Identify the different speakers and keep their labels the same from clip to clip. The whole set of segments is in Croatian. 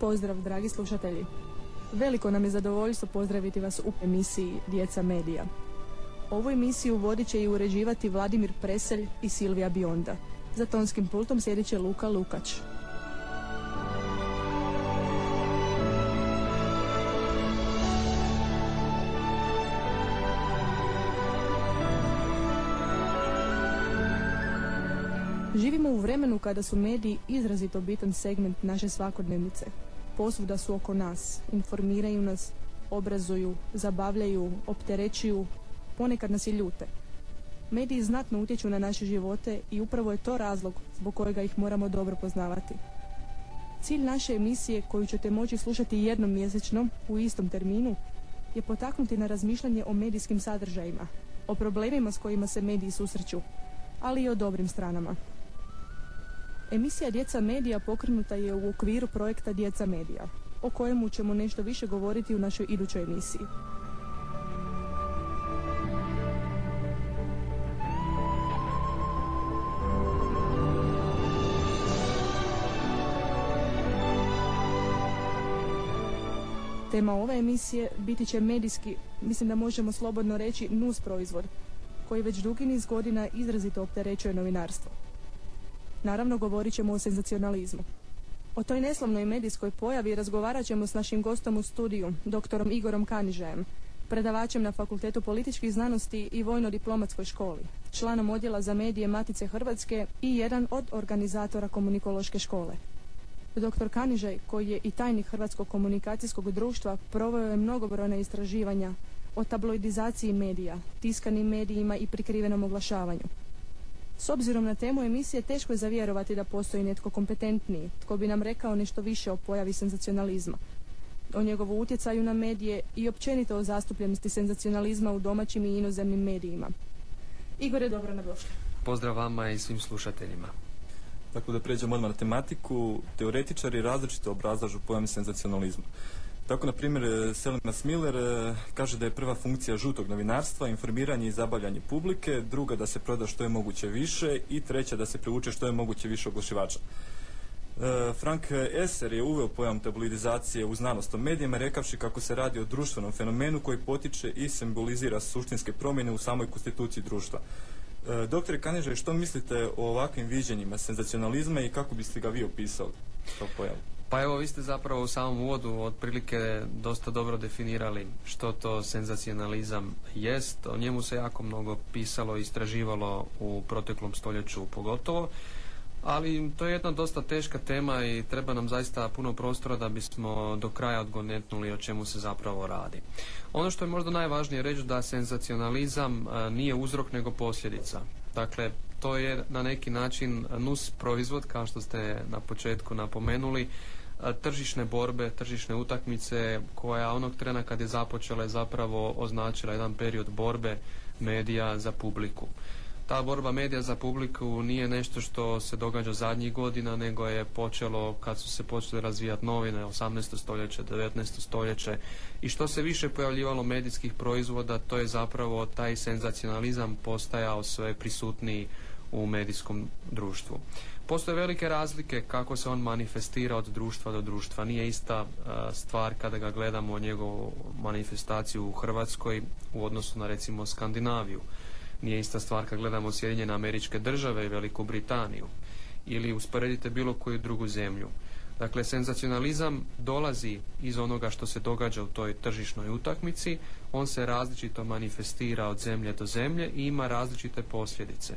Speaker 1: Pozdrav, dragi slušatelji. Veliko nam je zadovoljstvo pozdraviti vas u emisiji Djeca medija. Ovu emisiju vodit će i uređivati Vladimir Preselj i Silvija Bionda. Za tonskim pultom sjedit će Luka Lukač. Živimo u vremenu kada su mediji izrazito bitan segment naše svakodnevnice. Posvuda su oko nas, informiraju nas, obrazuju, zabavljaju, opterećuju, ponekad nas i ljute. Mediji znatno utječu na naše živote i upravo je to razlog zbog kojega ih moramo dobro poznavati. Cilj naše emisije koju ćete moći slušati jednom mjesečno u istom terminu je potaknuti na razmišljanje o medijskim sadržajima, o problemima s kojima se mediji susreću, ali i o dobrim stranama. Emisija Djeca medija pokrenuta je u okviru projekta Djeca medija, o kojemu ćemo nešto više govoriti u našoj idućoj emisiji. Tema ove emisije biti će medijski, mislim da možemo slobodno reći, nus proizvod, koji već dugi niz godina izrazito opterećuje novinarstvo. Naravno, govorit ćemo o senzacionalizmu. O toj neslavnoj medijskoj pojavi razgovarat ćemo s našim gostom u studiju, doktorom Igorom Kanižajem, predavačem na Fakultetu političkih znanosti i Vojno-diplomatskoj školi, članom odjela za medije Matice Hrvatske i jedan od organizatora komunikološke škole. Doktor Kanižaj, koji je i tajnik Hrvatskog komunikacijskog društva, proveo je mnogobrojna istraživanja o tabloidizaciji medija, tiskanim medijima i prikrivenom oglašavanju. S obzirom na temu emisije teško je zavjerovati da postoji netko kompetentniji, tko bi nam rekao nešto više o pojavi senzacionalizma, o njegovu utjecaju na medije i općenito o zastupljenosti senzacionalizma u domaćim i inozemnim medijima. Igore, dobro došli.
Speaker 2: Pozdrav vama i svim slušateljima.
Speaker 3: Tako da pređemo odmah na tematiku, teoretičari različito obrazlažu pojam senzacionalizma. Tako, na primjer, e, Selma Smiller e, kaže da je prva funkcija žutog novinarstva informiranje i zabavljanje publike, druga da se proda što je moguće više i treća da se privuče što je moguće više oglašivača. E, Frank Esser je uveo pojam tabloidizacije u znanost o medijima rekavši kako se radi o društvenom fenomenu koji potiče i simbolizira suštinske promjene u samoj konstituciji društva. Doktore Kaniže, što mislite o ovakvim viđenjima senzacionalizma i kako biste ga vi opisali kao pojam?
Speaker 2: Pa evo, vi ste zapravo u samom uvodu otprilike dosta dobro definirali što to senzacionalizam jest. O njemu se jako mnogo pisalo i istraživalo u proteklom stoljeću pogotovo. Ali to je jedna dosta teška tema i treba nam zaista puno prostora da bismo do kraja odgonetnuli o čemu se zapravo radi. Ono što je možda najvažnije reći da senzacionalizam e, nije uzrok nego posljedica. Dakle, to je na neki način nus proizvod, kao što ste na početku napomenuli, tržišne borbe, tržišne utakmice koja onog trena kad je započela je zapravo označila jedan period borbe medija za publiku. Ta borba medija za publiku nije nešto što se događa zadnjih godina, nego je počelo kad su se počele razvijati novine, 18. stoljeće, 19. stoljeće i što se više pojavljivalo medijskih proizvoda, to je zapravo taj senzacionalizam postajao sve prisutniji u medijskom društvu. Postoje velike razlike kako se on manifestira od društva do društva. Nije ista e, stvar kada ga gledamo njegovu manifestaciju u Hrvatskoj u odnosu na recimo Skandinaviju. Nije ista stvar kad gledamo Sjedinjene američke države i Veliku Britaniju ili usporedite bilo koju drugu zemlju. Dakle, senzacionalizam dolazi iz onoga što se događa u toj tržišnoj utakmici, on se različito manifestira od zemlje do zemlje i ima različite posljedice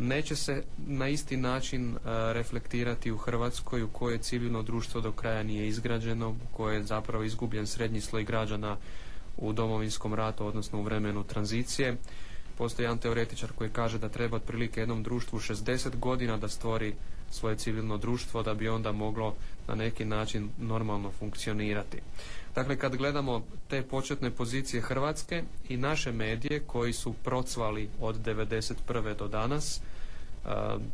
Speaker 2: neće se na isti način e, reflektirati u Hrvatskoj u kojoj civilno društvo do kraja nije izgrađeno, u kojoj je zapravo izgubljen srednji sloj građana u domovinskom ratu, odnosno u vremenu tranzicije. Postoji jedan teoretičar koji kaže da treba otprilike jednom društvu 60 godina da stvori svoje civilno društvo da bi onda moglo na neki način normalno funkcionirati. Dakle, kad gledamo te početne pozicije Hrvatske i naše medije koji su procvali od 1991. do danas,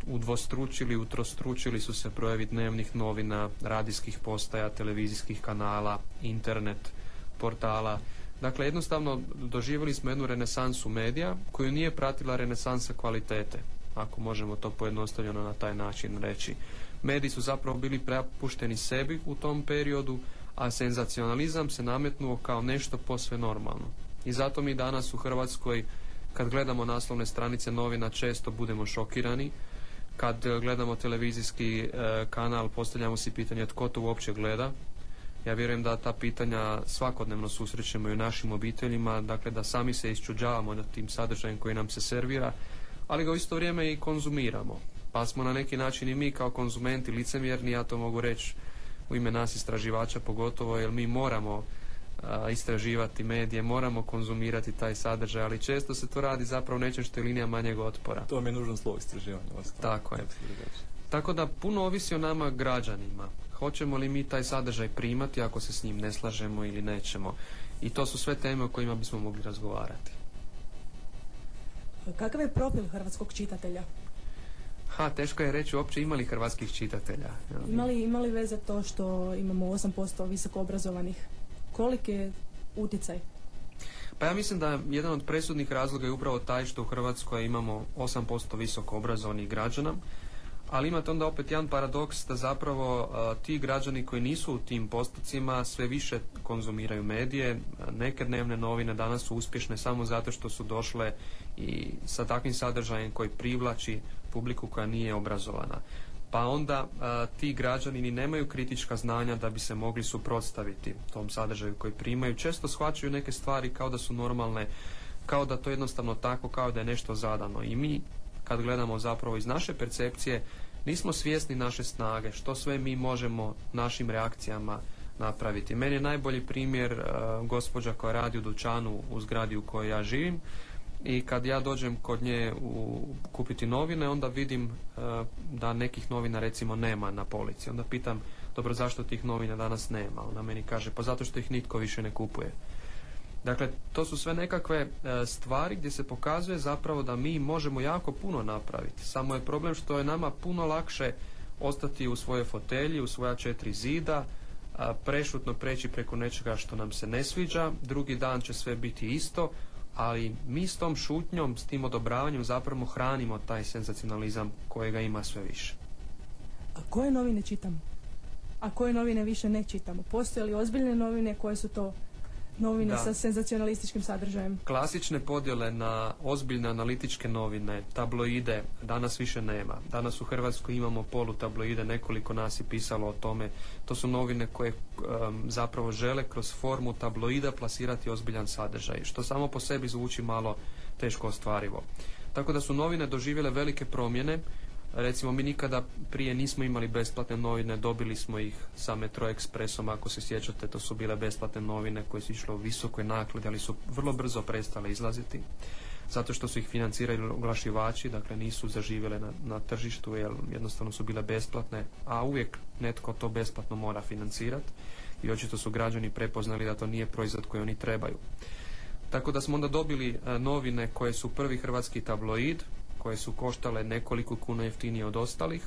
Speaker 2: udvostručili, utrostručili su se brojevi dnevnih novina, radijskih postaja, televizijskih kanala, internet, portala. Dakle, jednostavno doživjeli smo jednu renesansu medija koju nije pratila renesansa kvalitete. ako možemo to pojednostavljeno na taj način reći. Mediji su zapravo bili prepušteni sebi u tom periodu, a senzacionalizam se nametnuo kao nešto posve normalno. I zato mi danas u Hrvatskoj, kad gledamo naslovne stranice novina, često budemo šokirani. Kad gledamo televizijski e, kanal, postavljamo si pitanje tko to uopće gleda. Ja vjerujem da ta pitanja svakodnevno susrećemo i u našim obiteljima, dakle da sami se isčuđavamo nad tim sadržajem koji nam se servira, ali ga u isto vrijeme i konzumiramo. Pa smo na neki način i mi kao konzumenti licemjerni, ja to mogu reći u ime nas istraživača pogotovo, jer mi moramo istraživati medije, moramo konzumirati taj sadržaj, ali često se to radi zapravo nečem što je linija manjeg otpora.
Speaker 3: To mi je nužno slovo istraživanja.
Speaker 2: Tako je. Tako da puno ovisi o nama građanima. Hoćemo li mi taj sadržaj primati ako se s njim ne slažemo ili nećemo. I to su sve teme o kojima bismo mogli razgovarati.
Speaker 1: Kakav je profil hrvatskog čitatelja?
Speaker 2: Ha, teško je reći uopće imali hrvatskih čitatelja.
Speaker 1: Imali, imali veze to što imamo 8% visoko obrazovanih? Koliki je utjecaj?
Speaker 2: Pa ja mislim da jedan od presudnih razloga je upravo taj što u Hrvatskoj imamo 8% visoko obrazovanih građana, ali imate onda opet jedan paradoks da zapravo ti građani koji nisu u tim postocima sve više konzumiraju medije. Neke dnevne novine danas su uspješne samo zato što su došle i sa takvim sadržajem koji privlači publiku koja nije obrazovana. Pa onda ti građani ni nemaju kritička znanja da bi se mogli suprotstaviti tom sadržaju koji primaju. Često shvaćaju neke stvari kao da su normalne, kao da to jednostavno tako, kao da je nešto zadano. I mi kad gledamo zapravo iz naše percepcije, nismo svjesni naše snage, što sve mi možemo našim reakcijama napraviti. Meni je najbolji primjer uh, gospođa koja radi u dućanu u zgradi u kojoj ja živim i kad ja dođem kod nje u, kupiti novine, onda vidim uh, da nekih novina recimo nema na polici. Onda pitam, dobro, zašto tih novina danas nema? Ona meni kaže, pa zato što ih nitko više ne kupuje. Dakle, to su sve nekakve e, stvari gdje se pokazuje zapravo da mi možemo jako puno napraviti. Samo je problem što je nama puno lakše ostati u svojoj fotelji, u svoja četiri zida, prešutno preći preko nečega što nam se ne sviđa, drugi dan će sve biti isto, ali mi s tom šutnjom, s tim odobravanjem zapravo hranimo taj senzacionalizam kojega ima sve više.
Speaker 1: A koje novine čitamo? A koje novine više ne čitamo? Postoje li ozbiljne novine koje su to novine sa senzacionalističkim sadržajem.
Speaker 2: Klasične podjele na ozbiljne analitičke novine, tabloide, danas više nema. Danas u Hrvatskoj imamo polu tabloide, nekoliko nas je pisalo o tome. To su novine koje zapravo žele kroz formu tabloida plasirati ozbiljan sadržaj, što samo po sebi zvuči malo teško ostvarivo. Tako da su novine doživjele velike promjene Recimo, mi nikada prije nismo imali besplatne novine, dobili smo ih sa Metro Expressom, ako se sjećate, to su bile besplatne novine koje su išle u visokoj nakladi, ali su vrlo brzo prestale izlaziti, zato što su ih financirali oglašivači, dakle nisu zaživjele na, na tržištu, jer jednostavno su bile besplatne, a uvijek netko to besplatno mora financirati i očito su građani prepoznali da to nije proizvod koji oni trebaju. Tako da smo onda dobili e, novine koje su prvi hrvatski tabloid, koje su koštale nekoliko kuna jeftinije od ostalih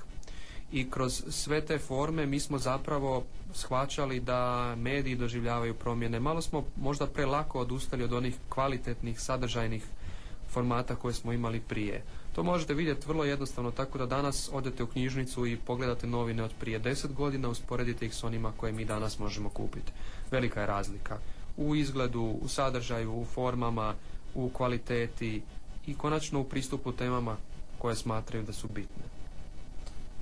Speaker 2: i kroz sve te forme mi smo zapravo shvaćali da mediji doživljavaju promjene. Malo smo možda prelako odustali od onih kvalitetnih, sadržajnih formata koje smo imali prije. To možete vidjeti vrlo jednostavno tako da danas odete u knjižnicu i pogledate novine od prije deset godina, usporedite ih s onima koje mi danas možemo kupiti. Velika je razlika u izgledu, u sadržaju, u formama, u kvaliteti, i konačno u pristupu temama koje smatraju da su bitne.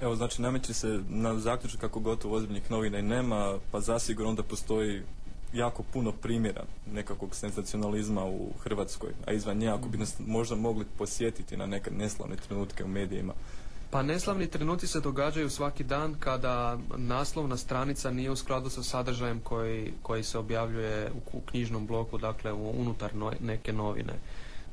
Speaker 3: Evo, znači, nameće se na zaključak kako gotovo ozbiljnih novina i nema, pa zasigurno onda postoji jako puno primjera nekakvog senzacionalizma u Hrvatskoj, a izvan nje ako bi nas možda mogli posjetiti na neke neslavne trenutke u medijima.
Speaker 2: Pa neslavni trenuci se događaju svaki dan kada naslovna stranica nije u skladu sa sadržajem koji, koji se objavljuje u, knjižnom bloku, dakle unutar neke novine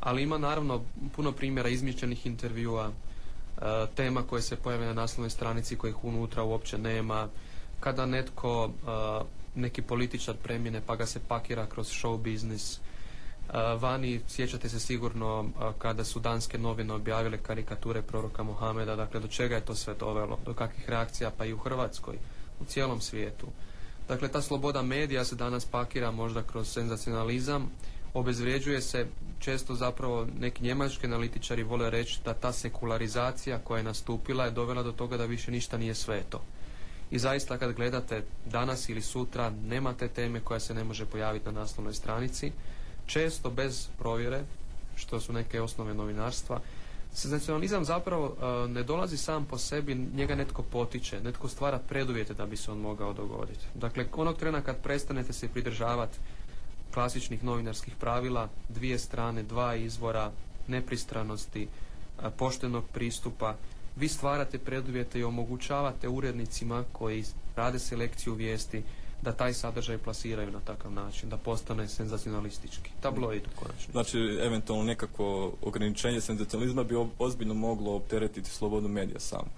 Speaker 2: ali ima naravno puno primjera izmišljenih intervjua, e, tema koje se pojave na naslovnoj stranici kojih unutra uopće nema, kada netko, e, neki političar premijene pa ga se pakira kroz show biznis, e, Vani, sjećate se sigurno kada su danske novine objavile karikature proroka Mohameda, dakle do čega je to sve dovelo, do kakvih reakcija pa i u Hrvatskoj, u cijelom svijetu. Dakle, ta sloboda medija se danas pakira možda kroz senzacionalizam, obezvrijeđuje se često zapravo neki njemački analitičari vole reći da ta sekularizacija koja je nastupila je dovela do toga da više ništa nije sveto. I zaista kad gledate danas ili sutra nemate teme koja se ne može pojaviti na naslovnoj stranici, često bez provjere, što su neke osnove novinarstva, Senzacionalizam zapravo e, ne dolazi sam po sebi, njega netko potiče, netko stvara preduvjete da bi se on mogao dogoditi. Dakle, onog trena kad prestanete se pridržavati klasičnih novinarskih pravila, dvije strane, dva izvora, nepristranosti, e, poštenog pristupa, vi stvarate preduvjete i omogućavate urednicima koji rade selekciju vijesti da taj sadržaj plasiraju na takav način, da postane senzacionalistički. Tabloid konačno.
Speaker 3: Znači, eventualno nekako ograničenje senzacionalizma bi ozbiljno moglo opteretiti slobodu medija samo.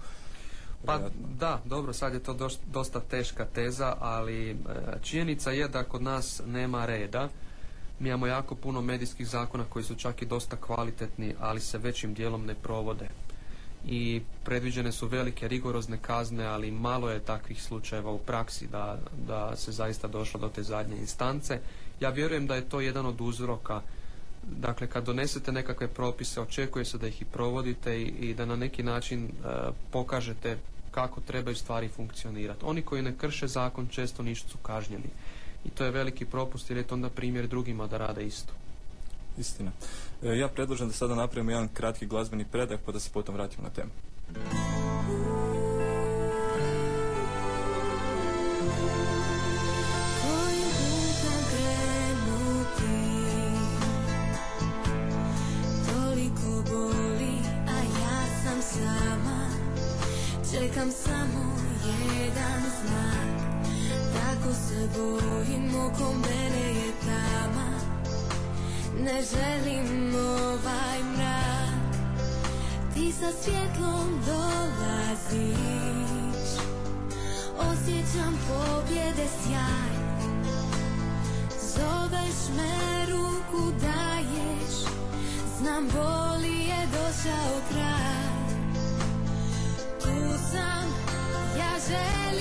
Speaker 2: Pa da, dobro, sad je to dosta teška teza, ali e, činjenica je da kod nas nema reda. Mi imamo jako puno medijskih zakona koji su čak i dosta kvalitetni, ali se većim dijelom ne provode i predviđene su velike rigorozne kazne, ali malo je takvih slučajeva u praksi da, da se zaista došlo do te zadnje instance. Ja vjerujem da je to jedan od uzroka Dakle, kad donesete nekakve propise, očekuje se da ih i provodite i, i da na neki način e, pokažete kako trebaju stvari funkcionirati. Oni koji ne krše zakon često ništa su kažnjeni. I to je veliki propust jer je to onda primjer drugima da rade isto.
Speaker 3: Istina. E, ja predlažem da sada napravimo jedan kratki glazbeni predah pa da se potom vratimo na temu.
Speaker 4: Čekam samo jedan znak. Tako se bojim oko mene je tama. Ne želim ovaj mrak. Ti sa svjetlom dolaziš. Osjećam pobjede sjaj. Zoveš me, ruku daješ. Znam boli je došao kraj ja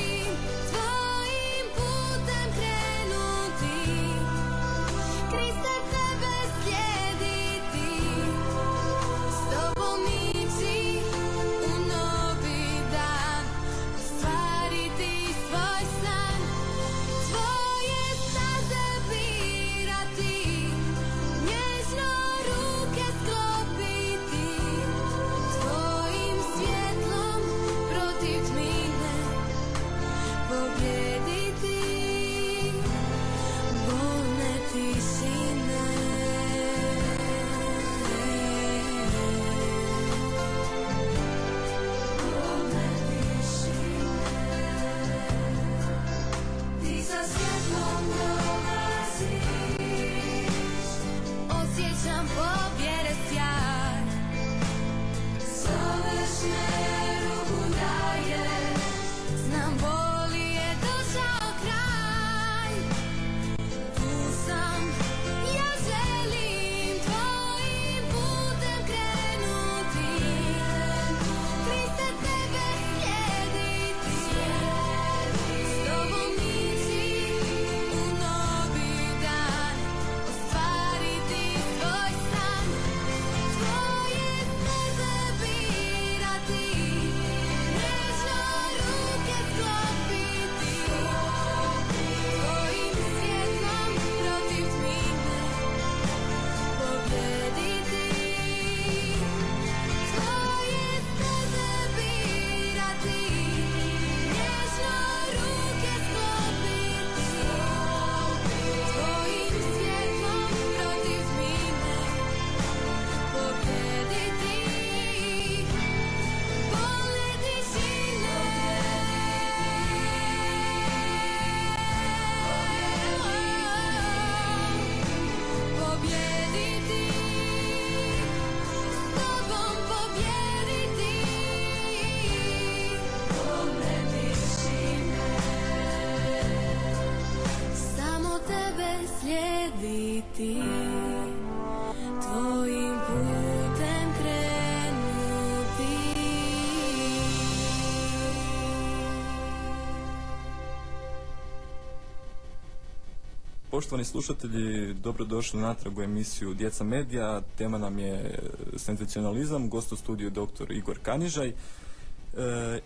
Speaker 3: Poštovani slušatelji, dobrodošli natrag u emisiju Djeca medija. Tema nam je senzacionalizam, gost u studiju dr. Igor Kanjižaj. E,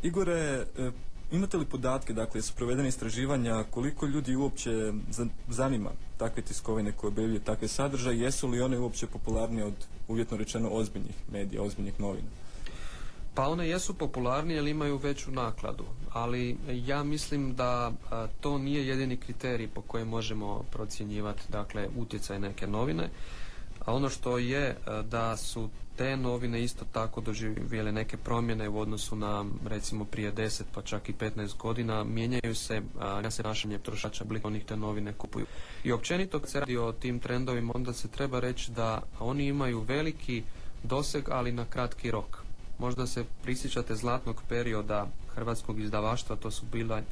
Speaker 3: Igore, e, imate li podatke, dakle, su provedene istraživanja koliko ljudi uopće zanima takve tiskovine koje objavljuju takve sadržaje, jesu li one uopće popularnije od uvjetno rečeno ozbiljnih medija, ozbiljnih novina?
Speaker 2: Pa one jesu popularnije jer imaju veću nakladu, ali ja mislim da to nije jedini kriterij po kojem možemo procjenjivati dakle utjecaj neke novine. A ono što je da su te novine isto tako doživjele neke promjene u odnosu na recimo prije 10 pa čak i 15 godina mijenjaju se na se našanje potrošača blik onih te novine kupuju. I općenito kad se radi o tim trendovima onda se treba reći da oni imaju veliki doseg ali na kratki rok. Možda se prisjećate zlatnog perioda hrvatskog izdavaštva, to su bila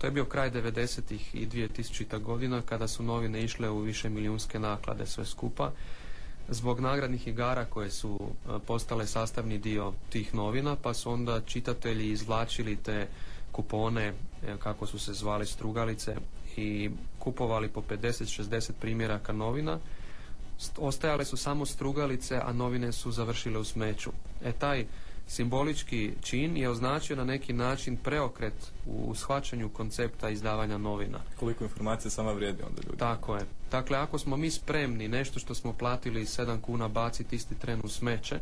Speaker 2: to je bio kraj 90. i 2000. godina kada su novine išle u više milijunske naklade sve skupa. Zbog nagradnih igara koje su e, postale sastavni dio tih novina, pa su onda čitatelji izvlačili te kupone, e, kako su se zvali strugalice, i kupovali po 50-60 primjeraka novina. Ostajale su samo strugalice, a novine su završile u smeću. E taj simbolički čin je označio na neki način preokret u shvaćanju koncepta izdavanja novina.
Speaker 3: Koliko informacija sama vrijedi onda ljudi.
Speaker 2: Tako je. Dakle, ako smo mi spremni nešto što smo platili 7 kuna baciti isti tren u smeće,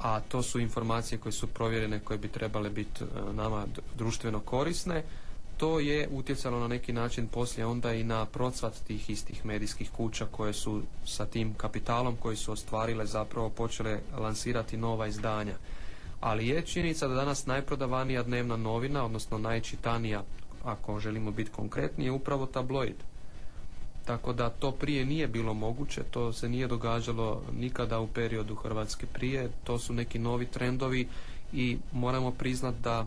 Speaker 2: a to su informacije koje su provjerene, koje bi trebale biti e, nama društveno korisne, to je utjecalo na neki način poslije onda i na procvat tih istih medijskih kuća koje su sa tim kapitalom koji su ostvarile zapravo počele lansirati nova izdanja ali je činjenica da danas najprodavanija dnevna novina, odnosno najčitanija, ako želimo biti konkretni, je upravo tabloid. Tako da to prije nije bilo moguće, to se nije događalo nikada u periodu Hrvatske prije, to su neki novi trendovi i moramo priznati da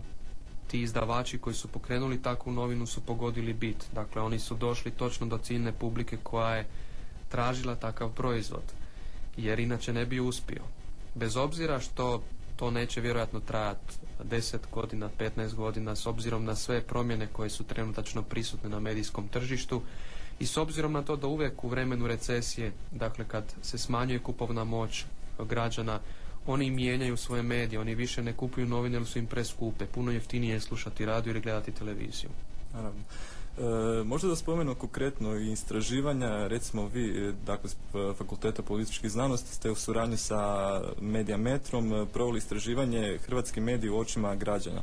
Speaker 2: ti izdavači koji su pokrenuli takvu novinu su pogodili bit. Dakle, oni su došli točno do ciljne publike koja je tražila takav proizvod, jer inače ne bi uspio. Bez obzira što to neće vjerojatno trajati 10 godina, 15 godina s obzirom na sve promjene koje su trenutačno prisutne na medijskom tržištu i s obzirom na to da uvijek u vremenu recesije, dakle kad se smanjuje kupovna moć građana, oni mijenjaju svoje medije, oni više ne kupuju novine jer su im preskupe, puno jeftinije je slušati radio ili gledati televiziju.
Speaker 3: Naravno. E, možda da spomenu konkretno i istraživanja, recimo vi, e, dakle, s Fakulteta političkih znanosti ste u suradnji sa Mediametrom e, proveli istraživanje hrvatski mediji u očima građana.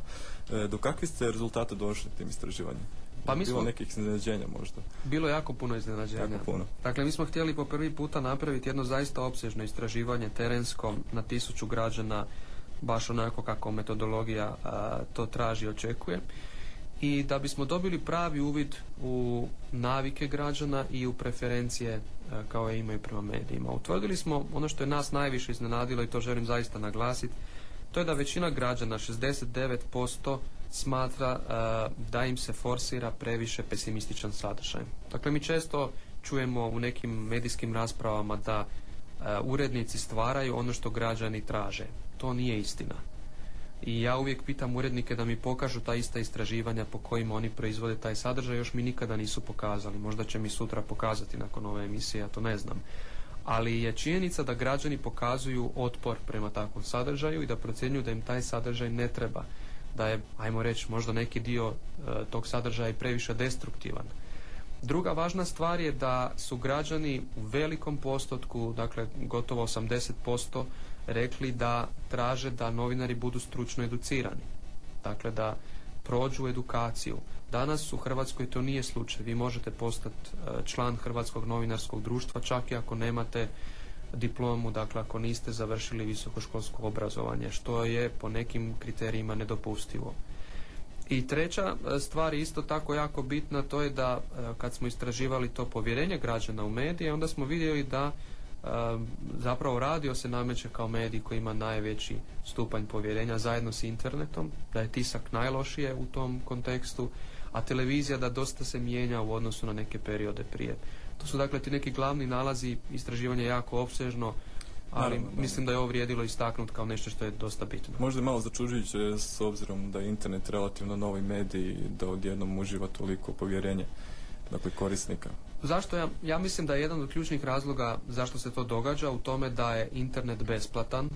Speaker 3: E, do kakvi ste rezultata došli tim istraživanjem?
Speaker 2: Pa mi
Speaker 3: Bilo nekih iznenađenja možda?
Speaker 2: Bilo je jako puno iznenađenja.
Speaker 3: Jako puno.
Speaker 2: Dakle, mi smo htjeli po prvi puta napraviti jedno zaista opsežno istraživanje terensko na tisuću građana, baš onako kako metodologija to traži i očekuje i da bismo dobili pravi uvid u navike građana i u preferencije e, kao je imaju prema medijima. Utvrdili smo ono što je nas najviše iznenadilo i to želim zaista naglasiti, to je da većina građana, 69%, smatra e, da im se forsira previše pesimističan sadržaj. Dakle, mi često čujemo u nekim medijskim raspravama da e, urednici stvaraju ono što građani traže. To nije istina i ja uvijek pitam urednike da mi pokažu ta ista istraživanja po kojima oni proizvode taj sadržaj, još mi nikada nisu pokazali. Možda će mi sutra pokazati nakon ove emisije, ja to ne znam. Ali je činjenica da građani pokazuju otpor prema takvom sadržaju i da procjenjuju da im taj sadržaj ne treba. Da je, ajmo reći, možda neki dio e, tog sadržaja previše destruktivan. Druga važna stvar je da su građani u velikom postotku, dakle gotovo 80%, rekli da traže da novinari budu stručno educirani. Dakle, da prođu edukaciju. Danas u Hrvatskoj to nije slučaj. Vi možete postati e, član Hrvatskog novinarskog društva čak i ako nemate diplomu, dakle ako niste završili visokoškolsko obrazovanje, što je po nekim kriterijima nedopustivo. I treća e, stvar isto tako jako bitna, to je da e, kad smo istraživali to povjerenje građana u medije, onda smo vidjeli da zapravo radio se nameće kao medij koji ima najveći stupanj povjerenja zajedno s internetom, da je tisak najlošije u tom kontekstu, a televizija da dosta se mijenja u odnosu na neke periode prije. To su dakle ti neki glavni nalazi, istraživanje jako opsežno, ali mislim da je ovo vrijedilo istaknuti kao nešto što je dosta bitno.
Speaker 3: Možda je malo začuđujuće s obzirom da je internet relativno novi medij da odjednom uživa toliko povjerenje dakle korisnika.
Speaker 2: Zašto ja, ja mislim da je jedan od ključnih razloga zašto se to događa u tome da je internet besplatan,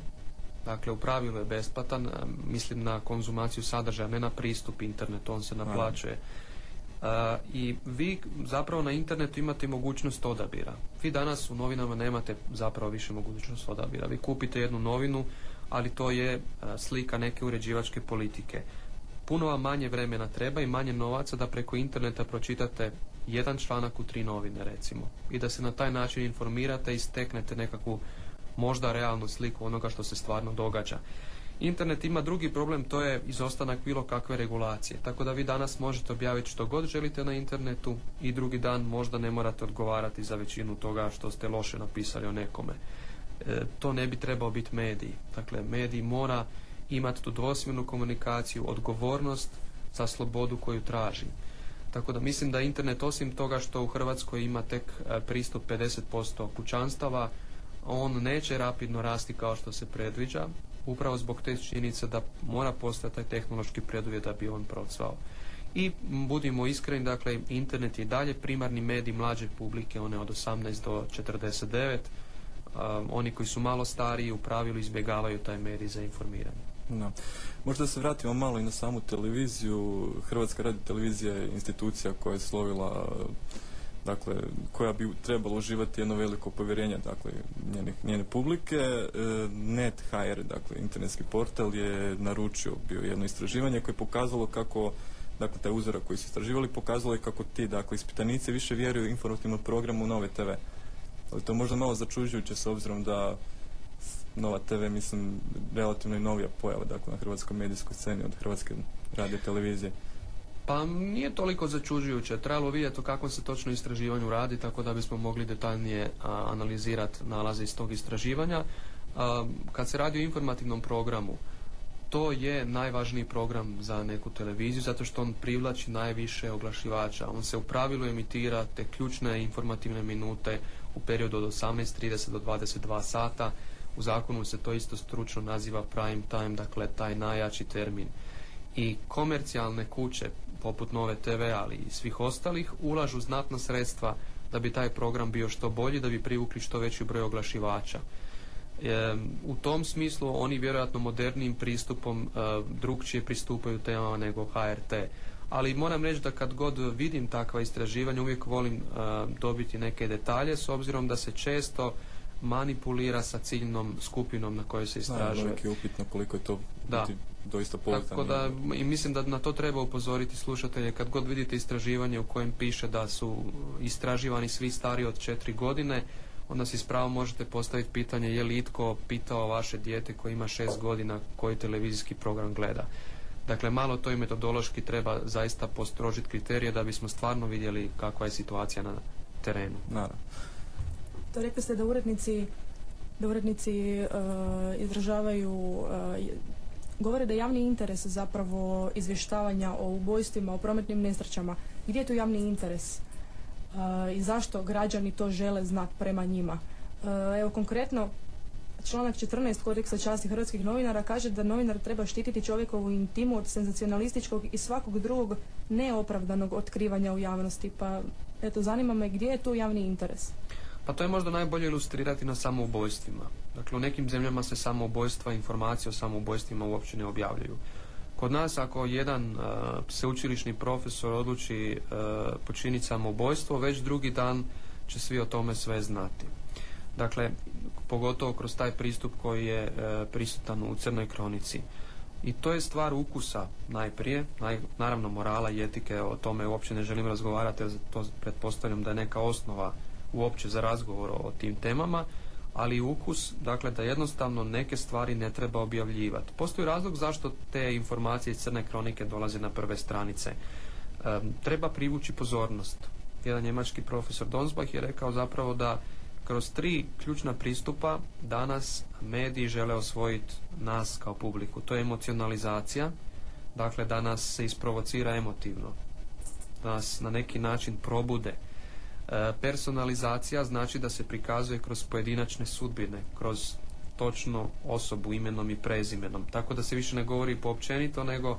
Speaker 2: dakle u pravilu je besplatan, mislim na konzumaciju sadržaja, ne na pristup internetu, on se naplaćuje. I vi zapravo na internetu imate mogućnost odabira. Vi danas u novinama nemate zapravo više mogućnost odabira. Vi kupite jednu novinu, ali to je slika neke uređivačke politike. Puno vam manje vremena treba i manje novaca da preko interneta pročitate jedan članak u tri novine recimo i da se na taj način informirate i steknete nekakvu možda realnu sliku onoga što se stvarno događa. Internet ima drugi problem, to je izostanak bilo kakve regulacije. Tako da vi danas možete objaviti što god želite na internetu i drugi dan možda ne morate odgovarati za većinu toga što ste loše napisali o nekome. E, to ne bi trebao biti mediji. Dakle, mediji mora imati tu dvosmjernu komunikaciju, odgovornost za slobodu koju traži. Tako da mislim da internet osim toga što u Hrvatskoj ima tek e, pristup 50% kućanstava, on neće rapidno rasti kao što se predviđa, upravo zbog te činjenice da mora postati taj tehnološki preduvjet da bi on procvao. I budimo iskreni, dakle, internet je dalje primarni medij mlađe publike, one od 18 do 49. oni koji su malo stariji u pravilu izbjegavaju taj medij za informiranje.
Speaker 3: No. Možda se vratimo malo i na samu televiziju. Hrvatska radio televizija je institucija koja je slovila dakle, koja bi trebala uživati jedno veliko povjerenje dakle, njene, njene publike. E, Net HR, dakle, internetski portal je naručio bio jedno istraživanje koje je pokazalo kako dakle, taj uzorak koji su istraživali pokazalo je kako ti, dakle, ispitanici više vjeruju informativnom programu Nove TV. Ali to možda malo začuđujuće s obzirom da Nova TV, mislim, relativno i novija pojava, dakle, na hrvatskoj medijskoj sceni od hrvatske radio televizije.
Speaker 2: Pa nije toliko začuđujuće. Trebalo vidjeti o kakvom se točno istraživanju radi, tako da bismo mogli detaljnije analizirati nalaze iz tog istraživanja. kad se radi o informativnom programu, to je najvažniji program za neku televiziju zato što on privlači najviše oglašivača. On se u pravilu emitira te ključne informativne minute u periodu od 18.30 do 22 sata. U zakonu se to isto stručno naziva prime time, dakle taj najjači termin. I komercijalne kuće poput Nove TV, ali i svih ostalih, ulažu znatna sredstva da bi taj program bio što bolji, da bi privukli što veći broj oglašivača. E, u tom smislu oni vjerojatno modernim pristupom e, drugčije pristupaju temama nego HRT. Ali moram reći da kad god vidim takva istraživanja uvijek volim e, dobiti neke detalje s obzirom da se često manipulira sa ciljnom skupinom na kojoj se istražuje.
Speaker 3: Da, je upitno koliko je to
Speaker 2: da.
Speaker 3: doista
Speaker 2: Tako da, i mislim da na to treba upozoriti slušatelje kad god vidite istraživanje u kojem piše da su istraživani svi stari od četiri godine, onda si spravo možete postaviti pitanje je li itko pitao vaše dijete koje ima šest godina koji televizijski program gleda. Dakle, malo to i metodološki treba zaista postrožiti kriterije da bismo stvarno vidjeli kakva je situacija na terenu.
Speaker 3: Naravno.
Speaker 1: To rekli ste da urednici da urednici uh, izražavaju uh, govore da javni interes zapravo izvještavanja o ubojstvima, o prometnim nesrećama. Gdje je tu javni interes? Uh, I zašto građani to žele znati prema njima? Evo konkretno članak 14 kodeksa časti hrvatskih novinara kaže da novinar treba štititi čovjekovu intimu od senzacionalističkog i svakog drugog neopravdanog otkrivanja u javnosti. Pa eto, zanima me gdje je tu javni interes?
Speaker 2: Pa to je možda najbolje ilustrirati na samoubojstvima. Dakle, u nekim zemljama se samoubojstva, informacije o samoubojstvima uopće ne objavljuju. Kod nas ako jedan uh, sveučilišni profesor odluči uh, počiniti samoubojstvo, već drugi dan će svi o tome sve znati. Dakle, pogotovo kroz taj pristup koji je uh, prisutan u crnoj kronici. I to je stvar ukusa najprije, naj, naravno morala i etike, o tome uopće ne želim razgovarati, jer pretpostavljam da je neka osnova uopće za razgovor o tim temama, ali ukus, dakle da jednostavno neke stvari ne treba objavljivati. Postoji razlog zašto te informacije iz crne kronike dolaze na prve stranice. treba privući pozornost. Jedan njemački profesor Donsbach je rekao zapravo da kroz tri ključna pristupa danas mediji žele osvojiti nas kao publiku. To je emocionalizacija, dakle da nas se isprovocira emotivno, da nas na neki način probude, E, personalizacija znači da se prikazuje kroz pojedinačne sudbine, kroz točnu osobu imenom i prezimenom. Tako da se više ne govori poopćenito, nego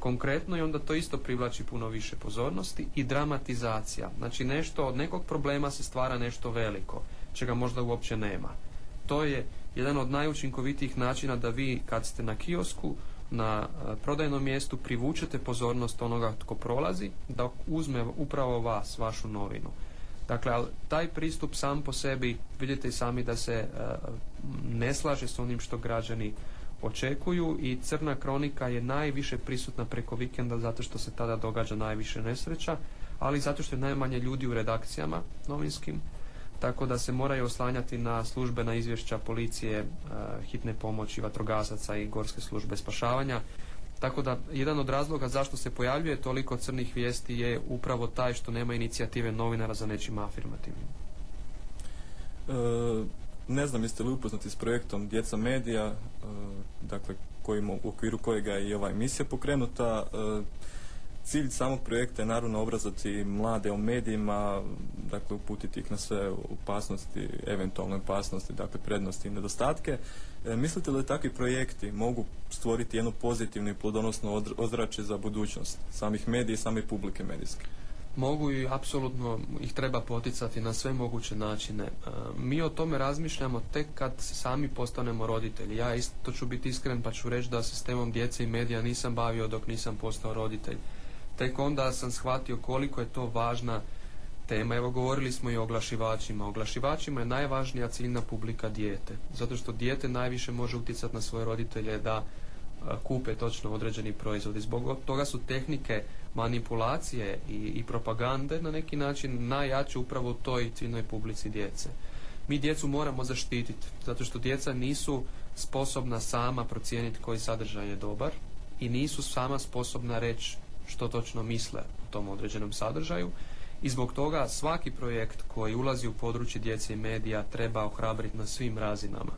Speaker 2: konkretno i onda to isto privlači puno više pozornosti i dramatizacija. Znači nešto od nekog problema se stvara nešto veliko, čega možda uopće nema. To je jedan od najučinkovitijih načina da vi kad ste na kiosku na e, prodajnom mjestu privučete pozornost onoga tko prolazi da uzme upravo vas, vašu novinu. Dakle, taj pristup sam po sebi vidite i sami da se e, ne slaže s onim što građani očekuju i crna kronika je najviše prisutna preko vikenda zato što se tada događa najviše nesreća, ali zato što je najmanje ljudi u redakcijama novinskim, tako da se moraju oslanjati na službena izvješća policije, e, hitne pomoći, vatrogasaca i gorske službe spašavanja. Tako da jedan od razloga zašto se pojavljuje toliko crnih vijesti je upravo taj što nema inicijative novinara za nečim afirmativnim.
Speaker 3: E, ne znam jeste li upoznati s projektom Djeca medija, e, dakle kojim, u okviru kojega je i ova emisija pokrenuta. E, cilj samog projekta je naravno obrazati mlade o medijima, dakle uputiti ih na sve opasnosti, eventualne opasnosti, dakle prednosti i nedostatke. E, mislite li da takvi projekti mogu stvoriti jedno pozitivno i plodonosno ozračje za budućnost samih medija i same publike medijske?
Speaker 2: mogu i apsolutno ih treba poticati na sve moguće načine. E, mi o tome razmišljamo tek kad sami postanemo roditelji. Ja isto ću biti iskren pa ću reći da se s temom djece i medija nisam bavio dok nisam postao roditelj. Tek onda sam shvatio koliko je to važna tema. Evo govorili smo i o oglašivačima. Oglašivačima je najvažnija ciljna publika dijete. Zato što dijete najviše može utjecati na svoje roditelje da kupe točno određeni proizvodi. Zbog toga su tehnike manipulacije i, i propagande na neki način najjače upravo u toj ciljnoj publici djece. Mi djecu moramo zaštititi, zato što djeca nisu sposobna sama procijeniti koji sadržaj je dobar i nisu sama sposobna reći što točno misle o tom određenom sadržaju i zbog toga svaki projekt koji ulazi u područje djece i medija treba ohrabriti na svim razinama.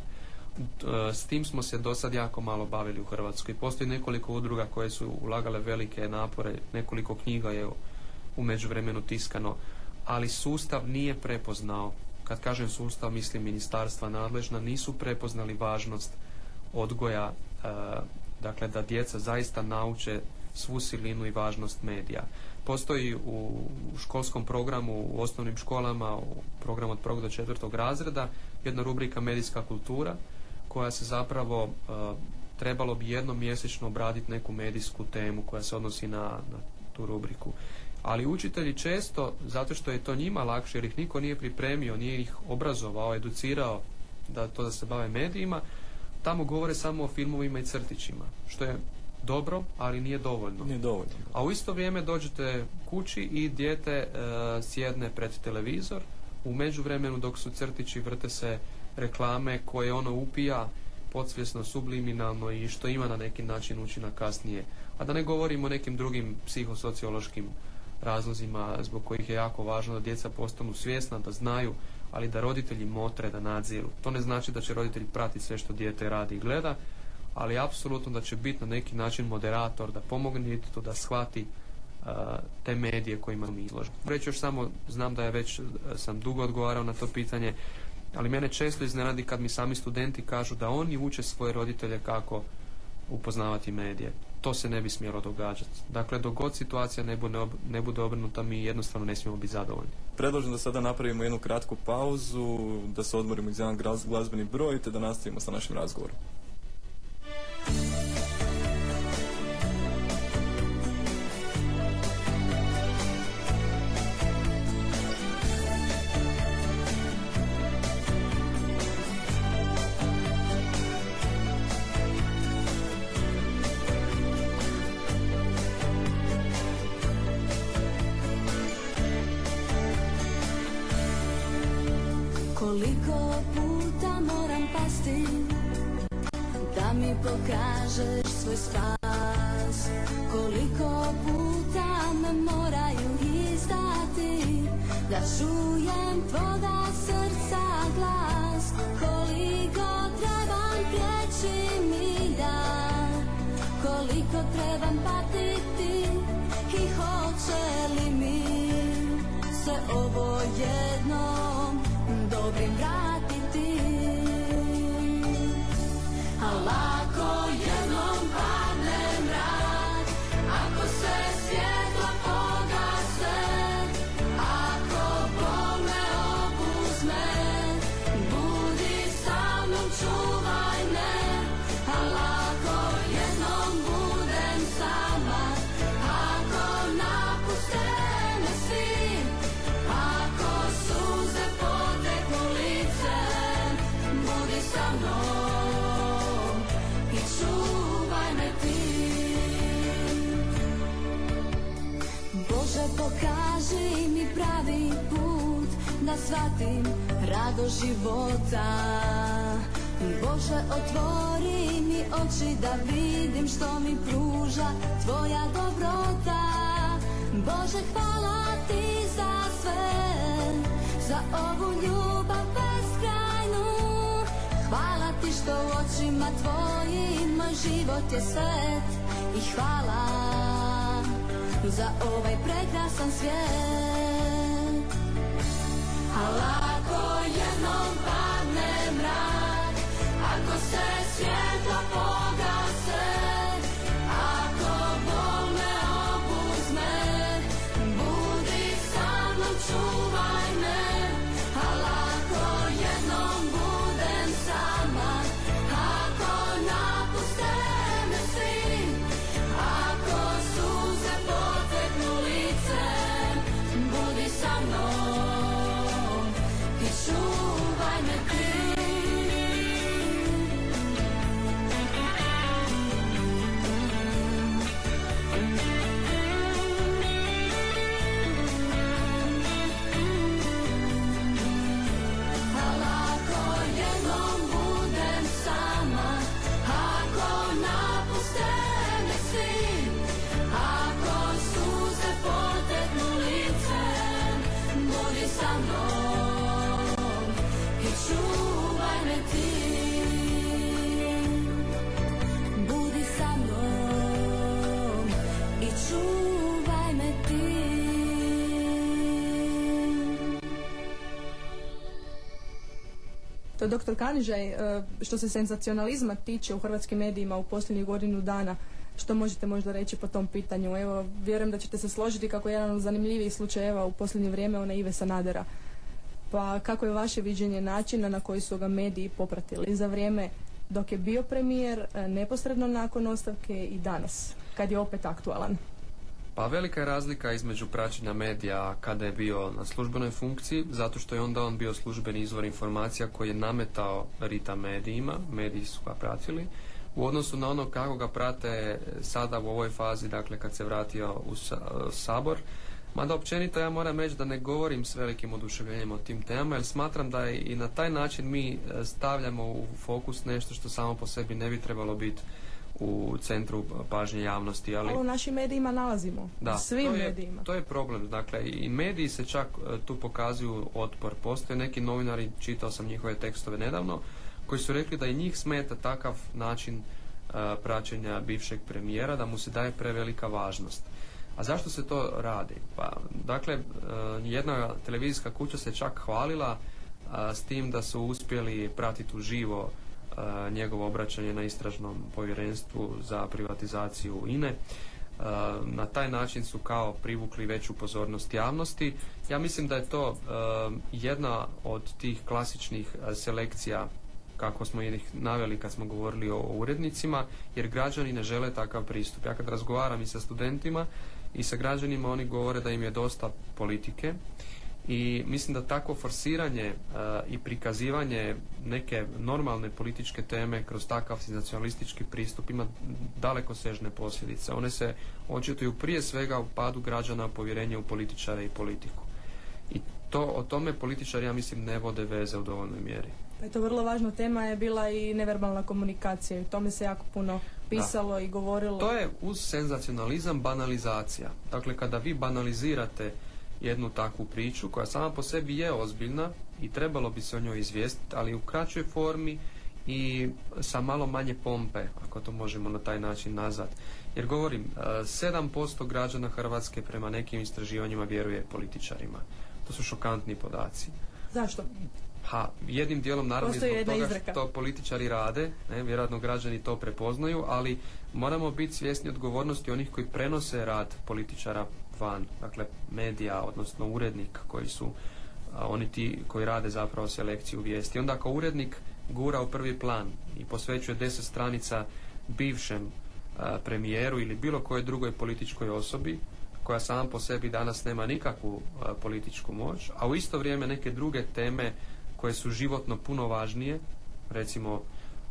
Speaker 2: S tim smo se do sad jako malo bavili u Hrvatskoj. Postoji nekoliko udruga koje su ulagale velike napore, nekoliko knjiga je u međuvremenu tiskano, ali sustav nije prepoznao, kad kažem sustav mislim ministarstva nadležna, nisu prepoznali važnost odgoja, e, dakle da djeca zaista nauče svu silinu i važnost medija. Postoji u školskom programu u osnovnim školama, u programu od prvog do četvrtog razreda, jedna rubrika medijska kultura, koja se zapravo e, trebalo bi jednom mjesečno obraditi neku medijsku temu koja se odnosi na, na tu rubriku. Ali učitelji često, zato što je to njima lakše, jer ih niko nije pripremio, nije ih obrazovao, educirao da to da se bave medijima, tamo govore samo o filmovima i crtićima, što je dobro, ali nije dovoljno.
Speaker 3: Nije dovoljno.
Speaker 2: A u isto vrijeme dođete kući i dijete e, sjedne pred televizor, u međuvremenu dok su crtići vrte se reklame koje ono upija podsvjesno, subliminalno i što ima na neki način učinak kasnije. A da ne govorimo o nekim drugim psihosociološkim razlozima zbog kojih je jako važno da djeca postanu svjesna, da znaju, ali da roditelji motre, da nadziru. To ne znači da će roditelj pratiti sve što dijete radi i gleda, ali apsolutno da će biti na neki način moderator, da pomogne djetetu da shvati te medije kojima mi izložimo. Reći još samo, znam da je već, sam dugo odgovarao na to pitanje, ali mene često iznenadi kad mi sami studenti kažu da oni uče svoje roditelje kako upoznavati medije. To se ne bi smjelo događati. Dakle, dok god situacija ne bude, ne bude obrnuta, mi jednostavno ne smijemo biti zadovoljni.
Speaker 3: Predlažem da sada napravimo jednu kratku pauzu, da se odmorimo iz jedan glazbeni broj, te da nastavimo sa našim razgovorom.
Speaker 4: Da shvatim rado života. Bože otvori mi oči da vidim što mi pruža Tvoja dobrota. Bože hvala ti za sve Za ovu ljubav beskrajnu. Hvala ti što u očima tvojim moj život je svet. I hvala za ovaj prekrasan svijet A lako
Speaker 1: doktor Kanižaj, e, što se senzacionalizma tiče u hrvatskim medijima u posljednjih godinu dana, što možete možda reći po tom pitanju? Evo, vjerujem da ćete se složiti kako je jedan od zanimljivijih slučajeva u posljednje vrijeme ona Ive Sanadera. Pa kako je vaše viđenje načina na koji su ga mediji popratili za vrijeme dok je bio premijer, e, neposredno nakon ostavke i danas, kad je opet aktualan?
Speaker 2: Pa velika je razlika između praćenja medija kada je bio na službenoj funkciji, zato što je onda on bio službeni izvor informacija koji je nametao ritam medijima, mediji su ga pratili, u odnosu na ono kako ga prate sada u ovoj fazi, dakle kad se vratio u sa- sabor. Mada općenito ja moram reći da ne govorim s velikim oduševljenjem o tim temama, jer smatram da i na taj način mi e, stavljamo u fokus nešto što samo po sebi ne bi trebalo biti u centru pažnje javnosti, ali
Speaker 1: Ali u našim medijima nalazimo.
Speaker 2: da,
Speaker 1: svim
Speaker 2: to je,
Speaker 1: medijima.
Speaker 2: To je problem. Dakle, i mediji se čak e, tu pokazuju otpor. Postoje neki novinari, čitao sam njihove tekstove nedavno, koji su rekli da i njih smeta takav način e, praćenja bivšeg premijera, da mu se daje prevelika važnost. A zašto se to radi? Pa, dakle, e, jedna televizijska kuća se čak hvalila a, s tim da su uspjeli pratiti uživo njegovo obraćanje na istražnom povjerenstvu za privatizaciju INE. A, na taj način su kao privukli veću pozornost javnosti. Ja mislim da je to a, jedna od tih klasičnih selekcija kako smo ih naveli kad smo govorili o urednicima, jer građani ne žele takav pristup. Ja kad razgovaram i sa studentima i sa građanima, oni govore da im je dosta politike i mislim da takvo forsiranje e, i prikazivanje neke normalne političke teme kroz takav nacionalistički pristup ima daleko sežne posljedice. One se očituju prije svega u padu građana povjerenja u političare i politiku. I to, o tome političari, ja mislim, ne vode veze u dovoljnoj mjeri.
Speaker 1: Eto, vrlo važna tema je bila i neverbalna komunikacija. i O tome se jako puno pisalo i govorilo.
Speaker 2: To je uz senzacionalizam banalizacija. Dakle, kada vi banalizirate jednu takvu priču koja sama po sebi je ozbiljna i trebalo bi se o njoj izvijestiti, ali u kraćoj formi i sa malo manje pompe, ako to možemo na taj način nazvati. Jer govorim, e, 7% građana Hrvatske prema nekim istraživanjima vjeruje političarima. To su šokantni podaci.
Speaker 1: Zašto?
Speaker 2: Ha, jednim dijelom naravno zbog toga
Speaker 1: izreka.
Speaker 2: što političari rade, ne, vjerojatno građani to prepoznaju, ali moramo biti svjesni odgovornosti onih koji prenose rad političara van, dakle medija, odnosno urednik koji su a, oni ti koji rade zapravo selekciju vijesti. Onda ako urednik gura u prvi plan i posvećuje deset stranica bivšem a, premijeru ili bilo kojoj drugoj političkoj osobi koja sama po sebi danas nema nikakvu a, političku moć, a u isto vrijeme neke druge teme koje su životno puno važnije, recimo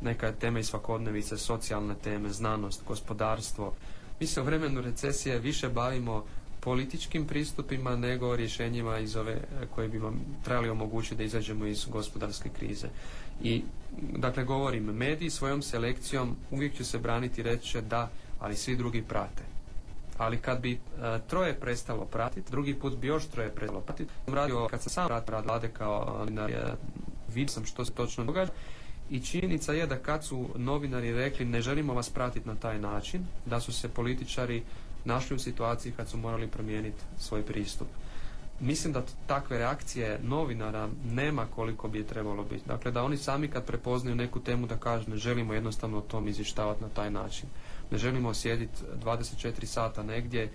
Speaker 2: neka teme iz svakodnevice, socijalne teme, znanost, gospodarstvo. Mi se u vremenu recesije više bavimo političkim pristupima nego rješenjima iz ove e, koje bi vam trebali omogućiti da izađemo iz gospodarske krize. I dakle govorim, mediji svojom selekcijom uvijek će se braniti reći da, ali svi drugi prate. Ali kad bi e, troje prestalo pratiti, drugi put bi još troje prestalo pratiti. Radio, kad sam sam rad vlade kao novinar, e, vidio sam što se točno događa i činjenica je da kad su novinari rekli ne želimo vas pratiti na taj način, da su se političari našli u situaciji kad su morali promijeniti svoj pristup. Mislim da takve reakcije novinara nema koliko bi je trebalo biti. Dakle, da oni sami kad prepoznaju neku temu da kažu ne želimo jednostavno o tom izvještavati na taj način. Ne želimo sjediti 24 sata negdje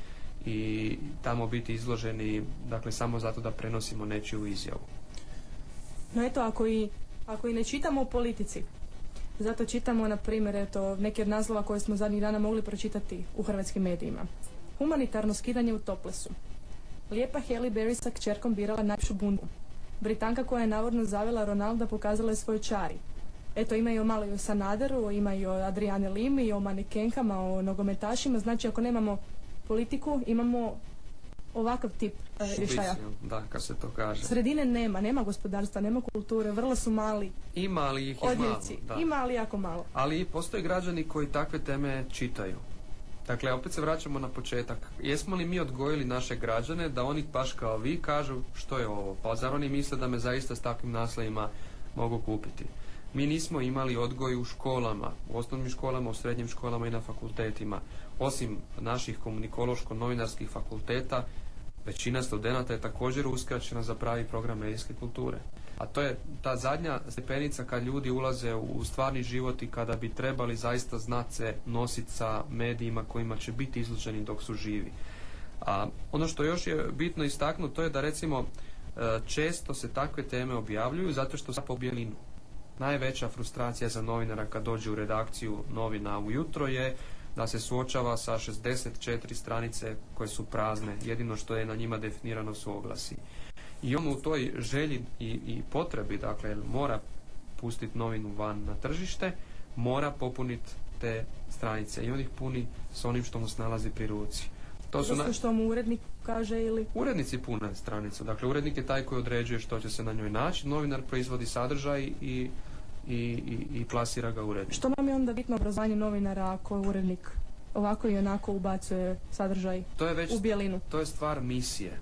Speaker 2: i tamo biti izloženi dakle samo zato da prenosimo nečiju izjavu.
Speaker 1: No eto, ako i, ako i ne čitamo o politici, zato čitamo, na primjer, eto, neke od naslova koje smo zadnjih dana mogli pročitati u hrvatskim medijima. Humanitarno skidanje u Toplesu. Lijepa Halle Berry sa kćerkom birala najvišu bundu. Britanka koja je navodno zavela Ronalda pokazala je svoj čari. Eto, ima i o malo i o Sanaderu, ima i o Adriane Limi, i o manekenkama, o nogometašima. Znači, ako nemamo politiku, imamo ovakav tip e, rješaja.
Speaker 2: Da, kad se to kaže.
Speaker 1: Sredine nema, nema gospodarstva, nema kulture, vrlo su mali
Speaker 2: Ima, ali ih je malo. Da.
Speaker 1: Ima, ali jako malo.
Speaker 2: Ali postoje građani koji takve teme čitaju. Dakle, opet se vraćamo na početak. Jesmo li mi odgojili naše građane da oni baš kao vi kažu što je ovo? Pa zar oni misle da me zaista s takvim naslovima mogu kupiti? Mi nismo imali odgoj u školama, u osnovnim školama, u srednjim školama i na fakultetima. Osim naših komunikološko-novinarskih fakulteta, većina studenata je također uskraćena za pravi program medijske kulture. A to je ta zadnja stepenica kad ljudi ulaze u stvarni život i kada bi trebali zaista znat se nositi sa medijima kojima će biti izlučeni dok su živi. A ono što još je bitno istaknuti to je da recimo e, često se takve teme objavljuju zato što su po bjelinu. Najveća frustracija za novinara kad dođe u redakciju novina ujutro je da se suočava sa 64 stranice koje su prazne. Jedino što je na njima definirano su oglasi. I on u toj želji i, i potrebi, dakle, mora pustiti novinu van na tržište, mora popuniti te stranice i on ih puni s onim što mu se nalazi pri ruci. To su na...
Speaker 1: Što mu urednik kaže ili...
Speaker 2: Urednici pune stranicu. Dakle, urednik je taj koji određuje što će se na njoj naći. Novinar proizvodi sadržaj i, i, i, i plasira ga uredniku.
Speaker 1: Što nam je onda bitno obrazovanje novinara ako urednik ovako i onako ubacuje sadržaj
Speaker 2: To je već
Speaker 1: u bjelinu?
Speaker 2: to je stvar misije.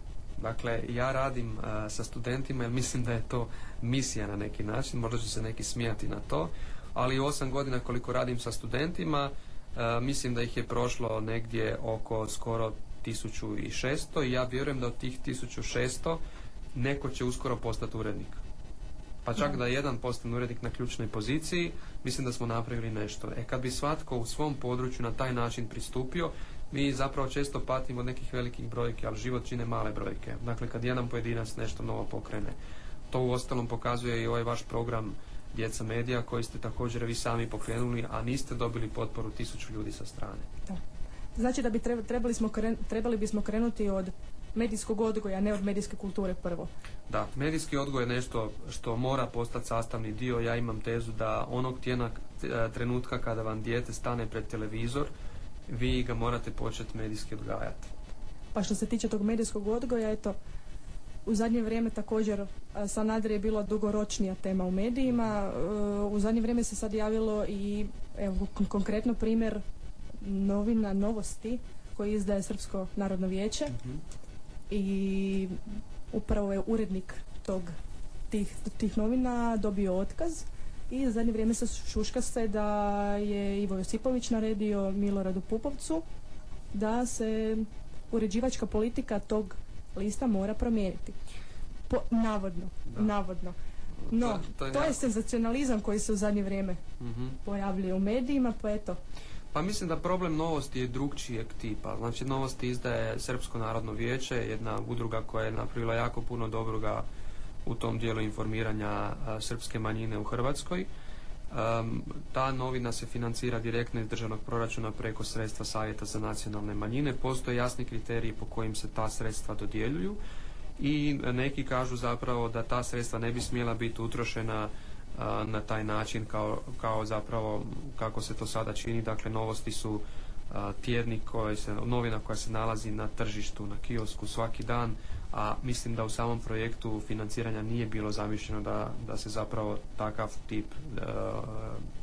Speaker 2: Dakle, ja radim a, sa studentima jer mislim da je to misija na neki način, možda će se neki smijati na to, ali u osam godina koliko radim sa studentima, a, mislim da ih je prošlo negdje oko skoro 1600 i ja vjerujem da od tih 1600 neko će uskoro postati urednik. Pa čak
Speaker 1: Da.
Speaker 2: da jedan postane urednik na ključnoj poziciji, mislim da smo napravili nešto. E kad bi svatko u svom području na taj način pristupio, mi zapravo često patimo od nekih velikih brojki, ali život čine male brojke. Dakle, kad jedan pojedinac nešto novo pokrene. To u ostalom pokazuje i ovaj vaš program Djeca medija koji ste također vi sami pokrenuli, a niste dobili potporu tisuću ljudi sa strane.
Speaker 1: Znači da bi treba- trebali, smo trebali bismo krenuti od medijskog odgoja, ne od medijske kulture prvo.
Speaker 2: Da, medijski odgoj je nešto što mora postati sastavni dio. Ja imam tezu da onog tjena e, trenutka kada vam dijete stane pred televizor, vi ga morate početi medijski odgajati.
Speaker 1: Pa što se tiče tog medijskog odgoja, eto, u zadnje vrijeme također a, Sanader je bila dugoročnija tema u medijima. E, U zadnje vrijeme se sad javilo i evo, kon- konkretno primjer novina Novosti koji izdaje Srpsko narodno vijeće
Speaker 2: Mhm.
Speaker 1: I upravo je urednik tog tih, tih novina dobio otkaz i u zadnje vrijeme se šuška se da je Ivo Josipović naredio Miloradu Pupovcu da se uređivačka politika tog lista mora promijeniti. Po, navodno,
Speaker 2: Da.
Speaker 1: navodno. No,
Speaker 2: To- to je
Speaker 1: to je senzacionalizam koji se u zadnje vrijeme
Speaker 2: Mhm.
Speaker 1: pojavljuje u medijima, pa eto,
Speaker 2: Pa mislim da problem novosti je drugčijeg tipa. Znači novosti izdaje Srpsko narodno vijeće, jedna udruga koja je napravila jako puno dobroga u tom dijelu informiranja srpske manjine u Hrvatskoj. Um, ta novina se financira direktno iz državnog proračuna preko sredstva Savjeta za nacionalne manjine. Postoje jasni kriteriji po kojim se ta sredstva dodjeljuju i neki kažu zapravo da ta sredstva ne bi smjela biti utrošena na taj način kao, kao zapravo kako se to sada čini. Dakle, novosti su tjednik koji se, novina koja se nalazi na tržištu, na kiosku svaki dan, a mislim da u samom projektu financiranja nije bilo zamišljeno da, da se zapravo takav tip e,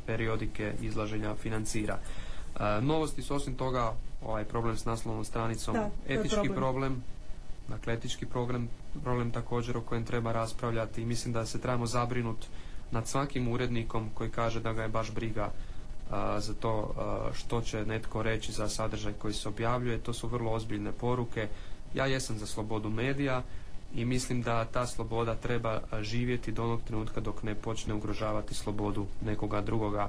Speaker 2: periodike izlaženja financira. E, novosti su osim toga ovaj problem s naslovnom stranicom
Speaker 1: Da,
Speaker 2: etički
Speaker 1: problem.
Speaker 2: problem. dakle etički problem, problem također o kojem treba raspravljati i mislim da se trebamo zabrinut nad svakim urednikom koji kaže da ga je baš briga a, za to a, što će netko reći za sadržaj koji se objavljuje. To su vrlo ozbiljne poruke. Ja jesam za slobodu medija i mislim da ta sloboda treba živjeti do onog trenutka dok ne počne ugrožavati slobodu nekoga drugoga.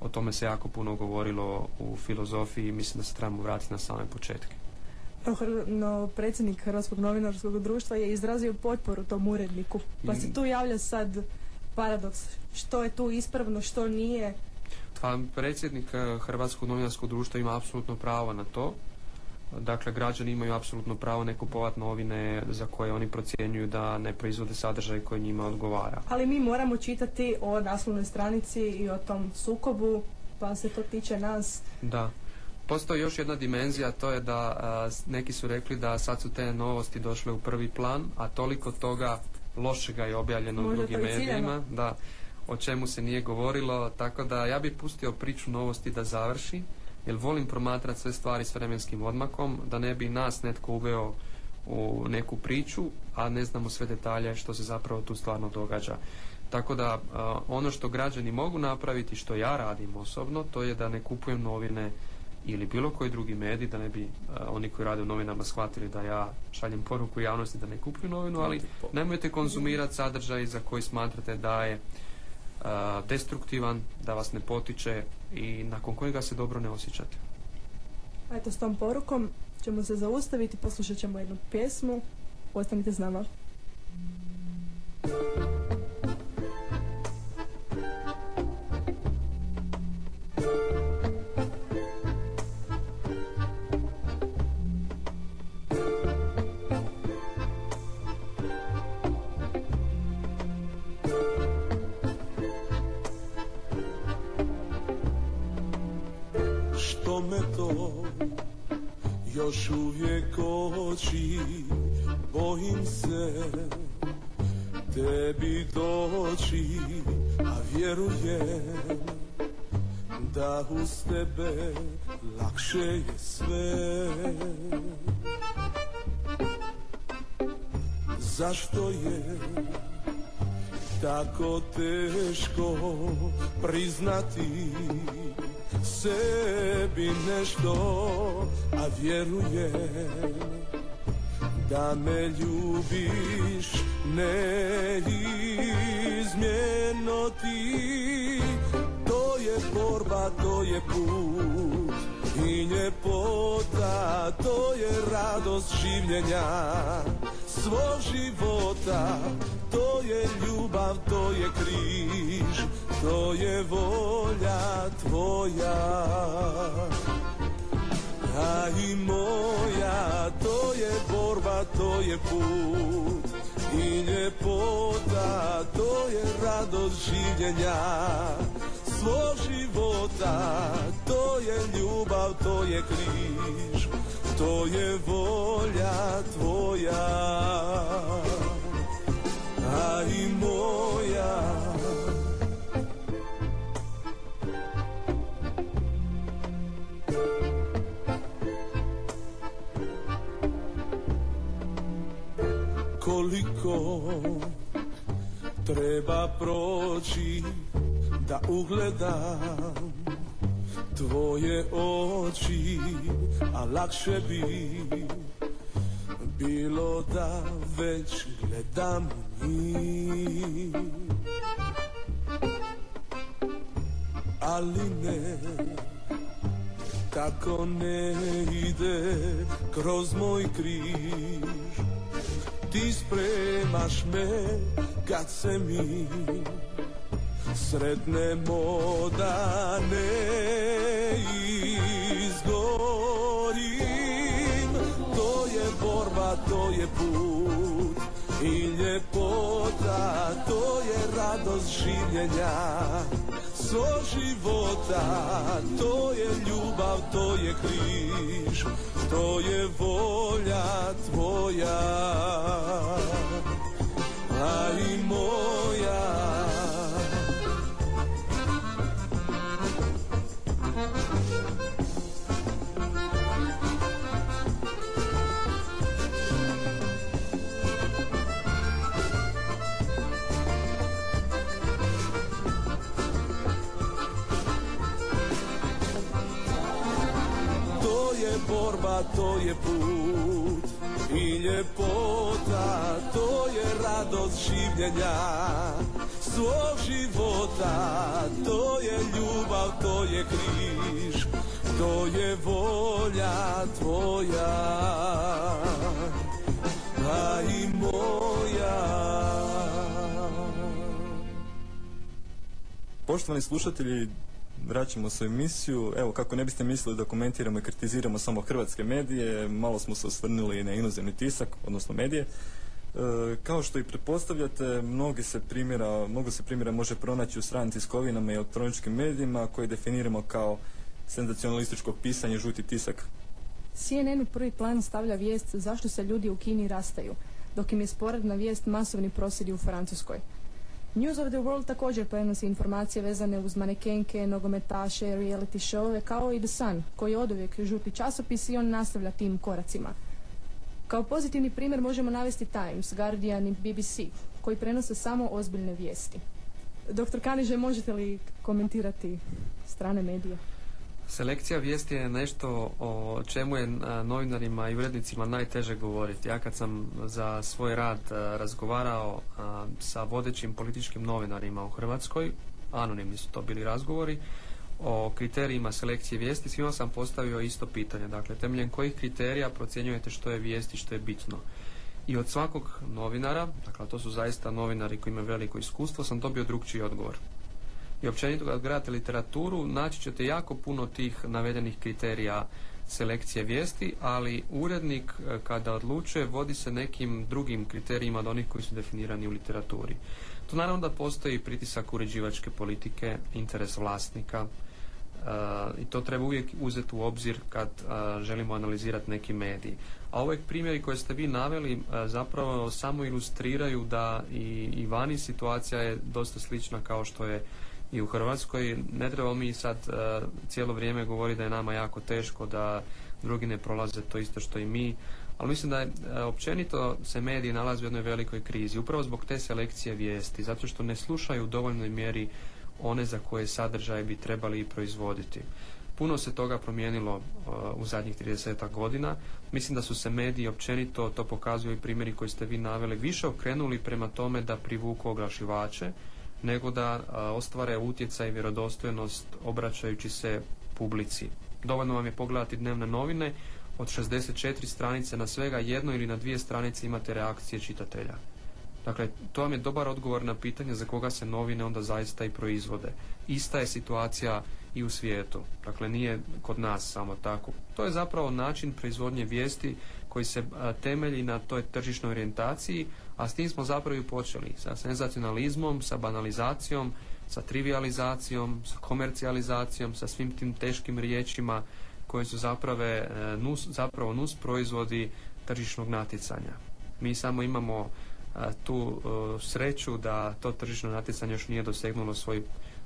Speaker 2: O tome se jako puno govorilo u filozofiji i mislim da se trebamo vratiti na same početke.
Speaker 1: No, predsjednik Hrvatskog novinarskog društva je izrazio potporu tom uredniku. Pa se
Speaker 2: Mm.
Speaker 1: tu javlja sad paradoks. Što je tu ispravno, što nije.
Speaker 2: Pa predsjednik eh, Hrvatskog novinarskog društva ima apsolutno pravo na to. Dakle, građani imaju apsolutno pravo ne kupovati novine za koje oni procjenjuju da ne proizvode sadržaj koji njima odgovara.
Speaker 1: Ali mi moramo čitati o naslovnoj stranici i o tom sukobu, pa se to tiče nas.
Speaker 2: Da. Postoji još jedna dimenzija, to je da a, s- neki su rekli da sad su te novosti došle u prvi plan, a toliko toga lošega je objavljeno u drugim medijima, da o čemu se nije govorilo, tako da ja bih pustio priču novosti da završi, jer volim promatrati sve stvari s vremenskim odmakom, da ne bi nas netko uveo u neku priču, a ne znamo sve detalje što se zapravo tu stvarno događa. Tako da ono što građani mogu napraviti, što ja radim osobno, to je da ne kupujem novine ili bilo koji drugi medij, da ne bi a, oni koji rade u novinama shvatili da ja šaljem poruku javnosti da ne kupuju novinu, ali nemojte konzumirati sadržaj za koji smatrate da je a, destruktivan, da vas ne potiče i nakon kojega se dobro ne osjećate.
Speaker 1: Eto, s tom porukom ćemo se zaustaviti, poslušat ćemo jednu pjesmu. Ostanite s nama.
Speaker 5: Još uvijek koči bojim se tebi doći a vjerujem da uz tebe lakše je sve. Zašto je tako teško priznati sebi nešto, a vjerujem da me ljubiš neizmjerno ti. To je borba, to je put i ljepota, to je radost življenja svog života. To je ljubav, to je križ, to je volja tvoja. A i moja, to je borba, to je put i ljepota, to je radost življenja svog života, to je ljubav, to je križ, to je volja tvoja. A i moja, koliko treba proći da ugledam tvoje oči, a lakše bi bilo da već gledam. Ali ne, tako ne ide kroz moj križ ti spremaš me kad se mi sretnemo da ne izgorim to je
Speaker 6: borba, to je put i ljepota, to je radost življenja. So života, to je ljubav, to je križ, to je volja tvoja, a i moja. Borba, to je put. I ljepota, to je radost življenja. Svog života, to je ljubav, to je križ, to je volja tvoja, a i moja.
Speaker 3: Poštovani slušatelji, vraćamo se u emisiju. Evo, kako ne biste mislili da komentiramo i kritiziramo samo hrvatske medije, malo smo se osvrnuli i na inozemni tisak, odnosno medije. E, kao što i pretpostavljate, mnogi se primjera, mnogo se primjera može pronaći u stranim tiskovinama i elektroničkim medijima koje definiramo kao senzacionalističko pisanje, žuti tisak.
Speaker 1: CNN u prvi plan stavlja vijest zašto se ljudi u Kini rastaju, dok im je sporedna vijest masovni prosvjedi u Francuskoj. News of the World također prenosi informacije vezane uz manekenke, nogometaše, reality showove, kao i The Sun, koji je oduvijek žuti časopis i on nastavlja tim koracima. Kao pozitivni primjer možemo navesti Times, Guardian i BBC, koji prenose samo ozbiljne vijesti. Doktor Kaniže, možete li komentirati strane medije?
Speaker 2: Selekcija vijesti je nešto o čemu je novinarima i urednicima najteže govoriti. Ja kad sam za svoj rad razgovarao sa vodećim političkim novinarima u Hrvatskoj, anonimni su to bili razgovori, o kriterijima selekcije vijesti, svima sam postavio isto pitanje. Dakle, temeljem kojih kriterija procjenjujete što je vijest i što je bitno? I od svakog novinara, dakle to su zaista novinari koji imaju veliko iskustvo, sam dobio drugčiji odgovor i općenito kad gledate literaturu naći ćete jako puno tih navedenih kriterija selekcije vijesti, ali urednik e, kada odlučuje vodi se nekim drugim kriterijima od onih koji su definirani u literaturi. Tu naravno da postoji pritisak uređivačke politike, interes vlasnika e, i to treba uvijek uzeti u obzir kad e, želimo analizirati neki medij. A ovaj primjeri koje ste vi naveli e, zapravo samo ilustriraju da i, i vani situacija je dosta slična kao što je i u Hrvatskoj. Ne trebamo mi sad e, cijelo vrijeme govoriti da je nama jako teško, da drugi ne prolaze to isto što i mi, ali mislim da je e, općenito se mediji nalaze u jednoj velikoj krizi, upravo zbog te selekcije vijesti, zato što ne slušaju u dovoljnoj mjeri one za koje sadržaje bi trebali i proizvoditi. Puno se toga promijenilo e, u zadnjih 30 godina. Mislim da su se mediji općenito, to pokazuju i primjeri koji ste vi naveli, više okrenuli prema tome da privuku oglašivače, nego da a, ostvare utjecaj i vjerodostojnost obraćajući se publici. Dovoljno vam je pogledati dnevne novine, od 64 stranice na svega jedno ili na dvije stranice imate reakcije čitatelja. Dakle, to vam je dobar odgovor na pitanje za koga se novine onda zaista i proizvode. Ista je situacija i u svijetu. Dakle, nije kod nas samo tako. To je zapravo način proizvodnje vijesti koji se temelji na toj tržišnoj orijentaciji, a s tim smo zapravo i počeli. Sa senzacionalizmom, sa banalizacijom, sa trivializacijom, sa komercijalizacijom, sa svim tim teškim riječima koje su zaprave, e, nus, zapravo nus proizvodi tržišnog natjecanja. Mi samo imamo a, tu e, sreću da to tržišno natjecanje još nije dosegnulo svoj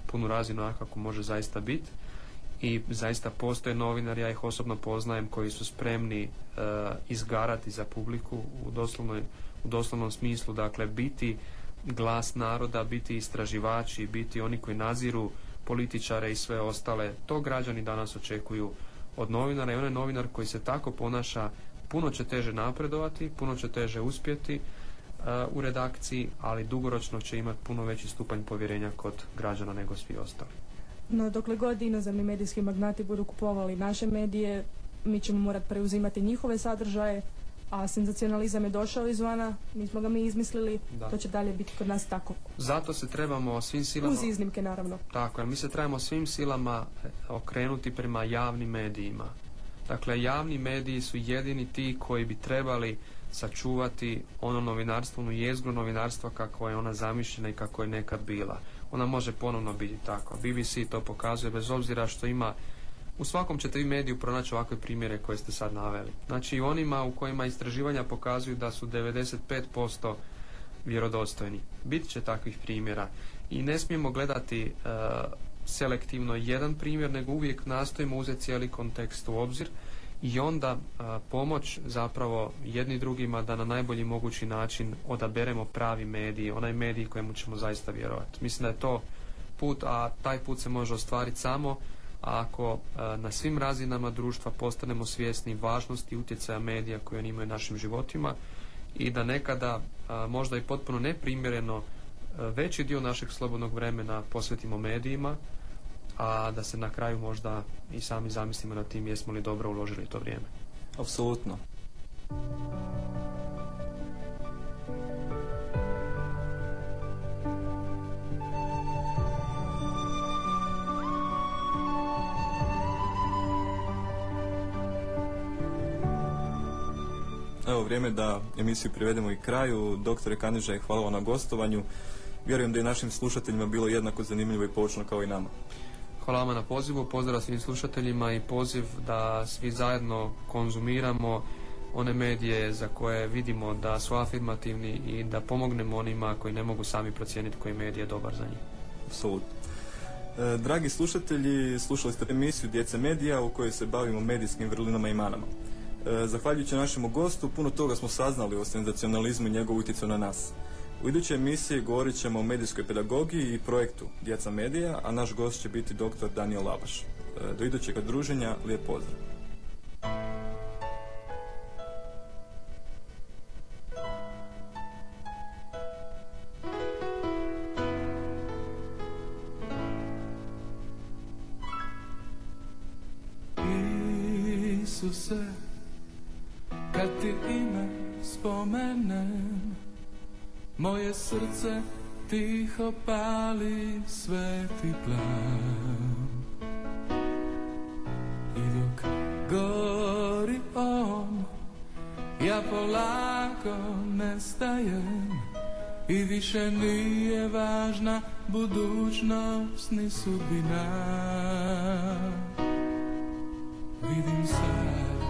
Speaker 2: punu razinu onako kako može zaista biti i zaista postoje novinari, ja ih osobno poznajem koji su spremni e, izgarati za publiku u, doslovnoj, u doslovnom smislu, dakle biti glas naroda, biti istraživači, biti oni koji naziru političare i sve ostale. To građani danas očekuju od novinara i onaj novinar koji se tako ponaša puno će teže napredovati, puno će teže uspjeti e, u redakciji, ali dugoročno će imati puno veći stupanj povjerenja kod građana nego svi ostali.
Speaker 1: No, dokle god inozemni medijski magnati budu kupovali naše medije, mi ćemo morati preuzimati njihove sadržaje, a senzacionalizam je došao izvana, nismo ga mi izmislili,
Speaker 2: Da.
Speaker 1: to će dalje biti kod nas tako.
Speaker 2: Zato se trebamo svim silama...
Speaker 1: Uz iznimke, naravno.
Speaker 2: Tako, jer mi se trebamo svim silama e, okrenuti prema javnim medijima. Dakle, javni mediji su jedini ti koji bi trebali sačuvati ono novinarstvo, onu jezgru novinarstva kako je ona zamišljena i kako je nekad bila. Ona može ponovno biti tako. BBC to pokazuje bez obzira što ima u svakom ćete vi mediju pronaći ovakve primjere koje ste sad naveli. Znači i onima u kojima istraživanja pokazuju da su 95% vjerodostojni. Bit će takvih primjera i ne smijemo gledati e, selektivno jedan primjer, nego uvijek nastojimo uzeti cijeli kontekst u obzir i onda e, pomoć zapravo jedni drugima da na najbolji mogući način odaberemo pravi medij, onaj medij kojemu ćemo zaista vjerovati. Mislim da je to put, a taj put se može ostvariti samo ako e, na svim razinama društva postanemo svjesni važnosti utjecaja medija koje oni imaju našim životima i da nekada a, možda i potpuno neprimjereno veći dio našeg slobodnog vremena posvetimo medijima, a da se na kraju možda i sami zamislimo nad tim jesmo li dobro uložili to vrijeme.
Speaker 3: Apsolutno. Evo vrijeme da emisiju privedemo i kraju. Doktore Kanižaj, hvala vam na gostovanju. Vjerujem da je našim slušateljima bilo jednako zanimljivo i poučno kao i nama.
Speaker 2: Hvala vama na pozivu, pozdrav svim slušateljima i poziv da svi zajedno konzumiramo one medije za koje vidimo da su afirmativni i da pomognemo onima koji ne mogu sami procijeniti koji medij je dobar za njih.
Speaker 3: Apsolutno. E, dragi slušatelji, slušali ste emisiju Djece medija u kojoj se bavimo medijskim vrlinama i manama. E, zahvaljujući našemu gostu, puno toga smo saznali o senzacionalizmu i njegovu utjecaju na nas. U idućoj emisiji govorit ćemo o medijskoj pedagogiji i projektu Djeca medija, a naš gost će biti dr. Daniel Labaš. E, Do idućeg druženja, lijep pozdrav.
Speaker 6: Moje srce tiho pali sveti plan. I dok gori on, ja polako nestajem i više nije važna budućnost ni sudbina. Vidim sad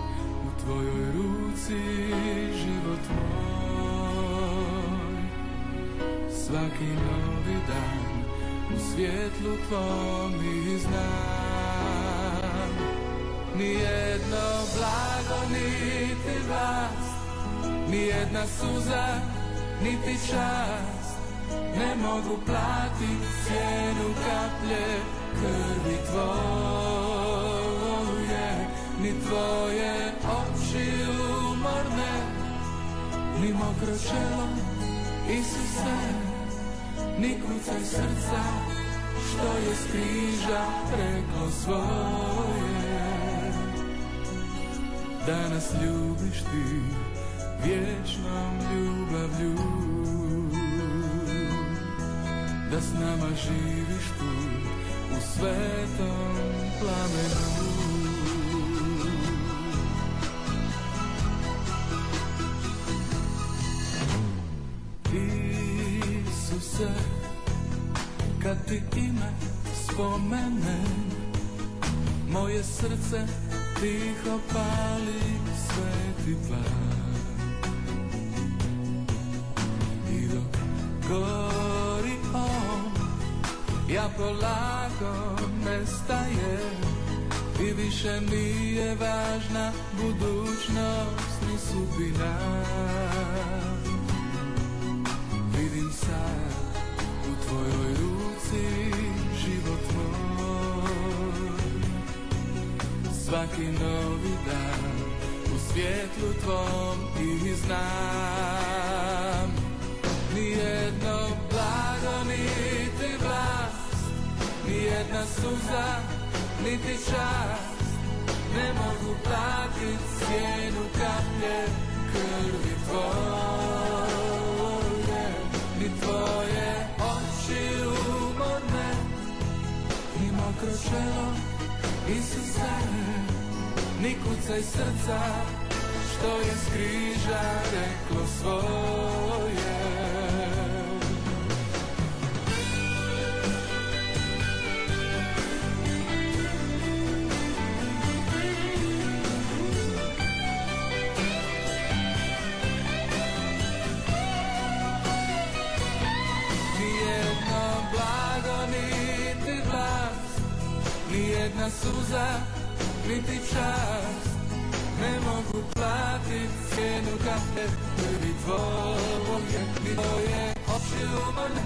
Speaker 6: u tvojoj ruci Svaki novi dan u svjetlu tvom i znam. Nijedno blago niti vlast Nijedna suza niti čast Ne mogu platit cijenu kaplje krvi tvoje. Ni tvoje oči umorne Ni mokro čelo Isuse Ni kucaj srca Što je s križa reklo svoje. Da nas ljubiš ti Vječnom ljubavlju. Da s nama živiš tu U svetom plamenu spomenem, moje srce tiho pali sveti plan. I dok gori on, ja polako nestajem i više nije važna budućnost ni sudbina. Vidim sad u tvojoj ruci Svaki novi dan u svjetlu tvom i znam. Nijedno blago niti vlast Nijedna suza niti čast. Ne mogu platit cijenu kaplje krvi tvoje Ni tvoje oči umorne Ni mokro čelo Isuse Ni kuca kucaj srca što je s križa reklo svoje. Nijedno blago niti glas Nijedna suza niti čast Ne mogu platit cijenu kafe Ni tvoje, ni tvoje oči umorne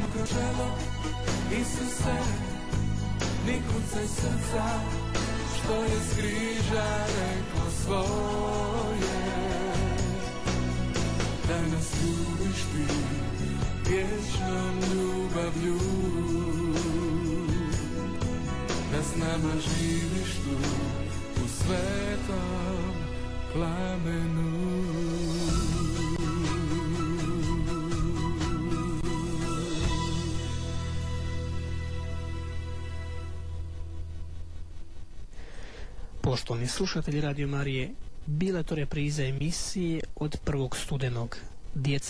Speaker 6: mokro čelo Isuse kucaj srca Što je s križa reklo svoje. Da nas ljubiš ti vječnom ljubavlju s nama živiš tu u svetom plamenu
Speaker 7: Poštovani slušatelji Radio Marije, bile to reprize emisije od prvog studenog. Djeca